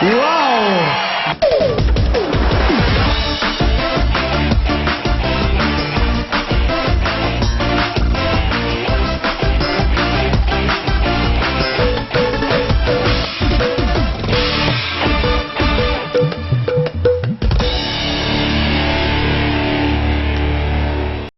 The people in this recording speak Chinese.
哇哦。